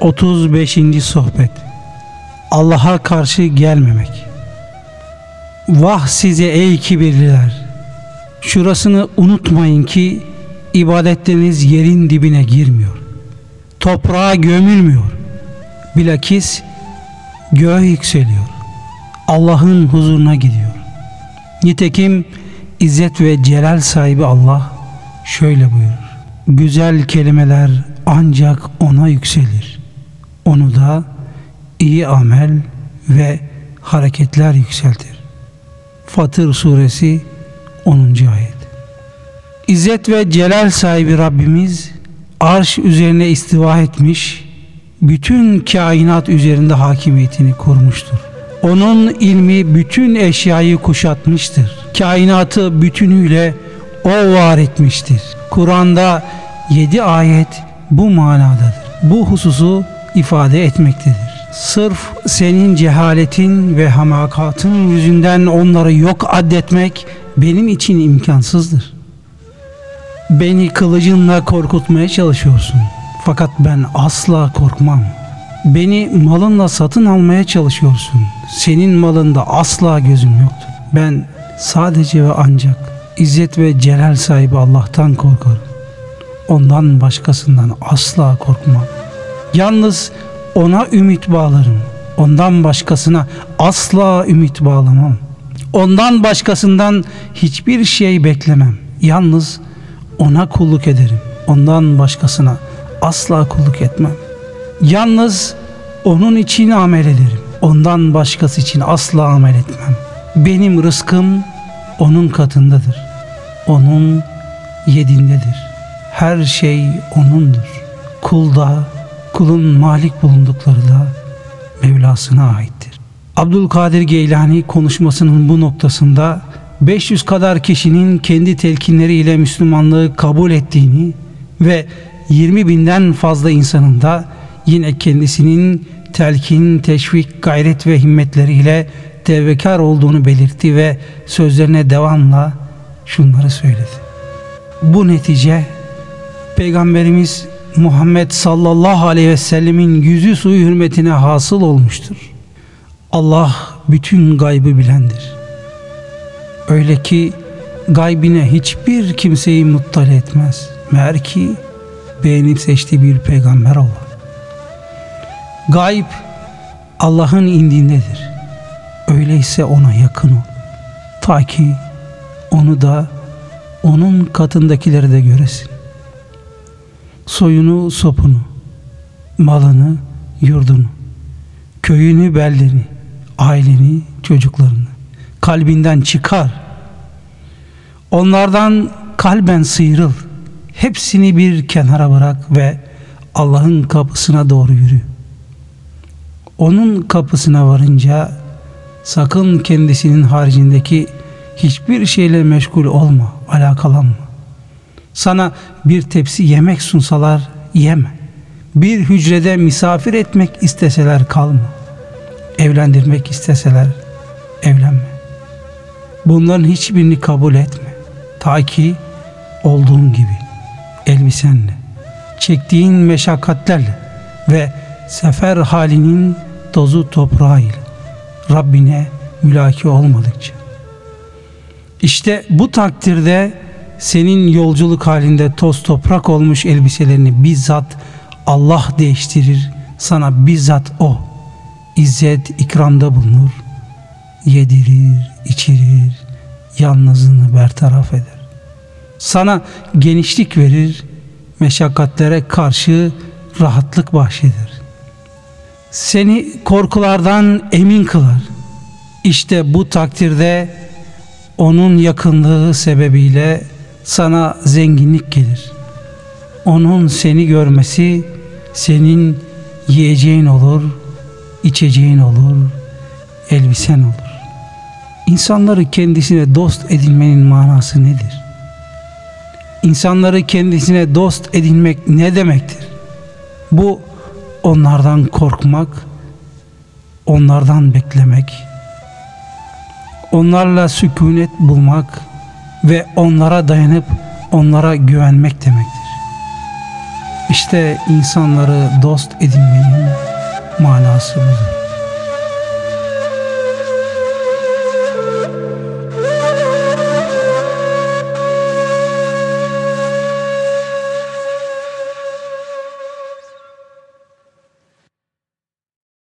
35. Sohbet Allah'a karşı gelmemek Vah size ey kibirliler! Şurasını unutmayın ki ibadetleriniz yerin dibine girmiyor. Toprağa gömülmüyor. Bilakis göğe yükseliyor. Allah'ın huzuruna gidiyor. Nitekim İzzet ve Celal sahibi Allah şöyle buyurur. Güzel kelimeler ancak ona yükselir. Onu da iyi amel ve hareketler yükseltir. Fatır suresi 10. ayet. İzzet ve celal sahibi Rabbimiz arş üzerine istiva etmiş, bütün kainat üzerinde hakimiyetini kurmuştur. Onun ilmi bütün eşyayı kuşatmıştır. Kainatı bütünüyle o var etmiştir. Kur'an'da yedi ayet bu manadadır. Bu hususu ifade etmektedir. Sırf senin cehaletin ve hamakatın yüzünden onları yok addetmek benim için imkansızdır. Beni kılıcınla korkutmaya çalışıyorsun. Fakat ben asla korkmam. Beni malınla satın almaya çalışıyorsun. Senin malında asla gözüm yoktur. Ben sadece ve ancak İzzet ve Celal sahibi Allah'tan korkarım. Ondan başkasından asla korkmam. Yalnız ona ümit bağlarım. Ondan başkasına asla ümit bağlamam. Ondan başkasından hiçbir şey beklemem. Yalnız ona kulluk ederim. Ondan başkasına asla kulluk etmem. Yalnız onun için amel ederim. Ondan başkası için asla amel etmem. Benim rızkım onun katındadır. Onun yedindedir. Her şey onundur. Kulda, kulun malik bulundukları da Mevlasına aittir. Abdülkadir Geylani konuşmasının bu noktasında 500 kadar kişinin kendi telkinleriyle Müslümanlığı kabul ettiğini ve 20 binden fazla insanın da yine kendisinin telkin, teşvik, gayret ve himmetleriyle tevbekar olduğunu belirtti ve sözlerine devamla şunları söyledi. Bu netice Peygamberimiz Muhammed sallallahu aleyhi ve sellemin yüzü suyu hürmetine hasıl olmuştur. Allah bütün gaybı bilendir. Öyle ki gaybine hiçbir kimseyi muttali etmez. Meğer ki beğenip seçtiği bir peygamber olur. Gayb Allah'ın indindedir. Öyleyse ona yakın ol. Ta ki onu da onun katındakileri de göresin. Soyunu, sopunu, malını, yurdunu, köyünü, beldeni, aileni, çocuklarını kalbinden çıkar. Onlardan kalben sıyrıl. Hepsini bir kenara bırak ve Allah'ın kapısına doğru yürü. Onun kapısına varınca sakın kendisinin haricindeki hiçbir şeyle meşgul olma, alakalanma. Sana bir tepsi yemek sunsalar yeme. Bir hücrede misafir etmek isteseler kalma. Evlendirmek isteseler evlenme. Bunların hiçbirini kabul etme. Ta ki olduğun gibi elbisenle, çektiğin meşakkatlerle ve sefer halinin tozu toprağıyla Rabbine mülaki olmadıkça. İşte bu takdirde senin yolculuk halinde toz toprak olmuş elbiselerini bizzat Allah değiştirir. Sana bizzat O izzet ikramda bulunur. Yedirir, içirir, yalnızlığını bertaraf eder. Sana genişlik verir, meşakkatlere karşı rahatlık bahşeder. Seni korkulardan emin kılar. İşte bu takdirde onun yakınlığı sebebiyle sana zenginlik gelir. Onun seni görmesi senin yiyeceğin olur, içeceğin olur, elbisen olur. İnsanları kendisine dost edinmenin manası nedir? İnsanları kendisine dost edinmek ne demektir? Bu onlardan korkmak, onlardan beklemek, onlarla sükunet bulmak ve onlara dayanıp onlara güvenmek demektir. İşte insanları dost edinmenin manası budur.